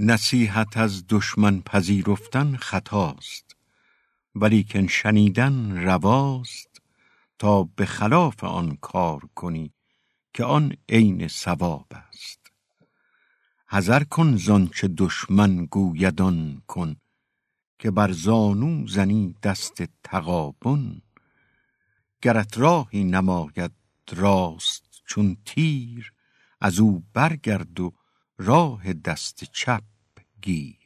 نصیحت از دشمن پذیرفتن خطاست ولیکن شنیدن رواست تا به خلاف آن کار کنی که آن عین صواب است. حذر کن زانچه دشمن گوید آن کن که بر زانو زنی دست تغابن گرت راهی نماید راست چون تیر از او برگرد و راه دست چپ گیر.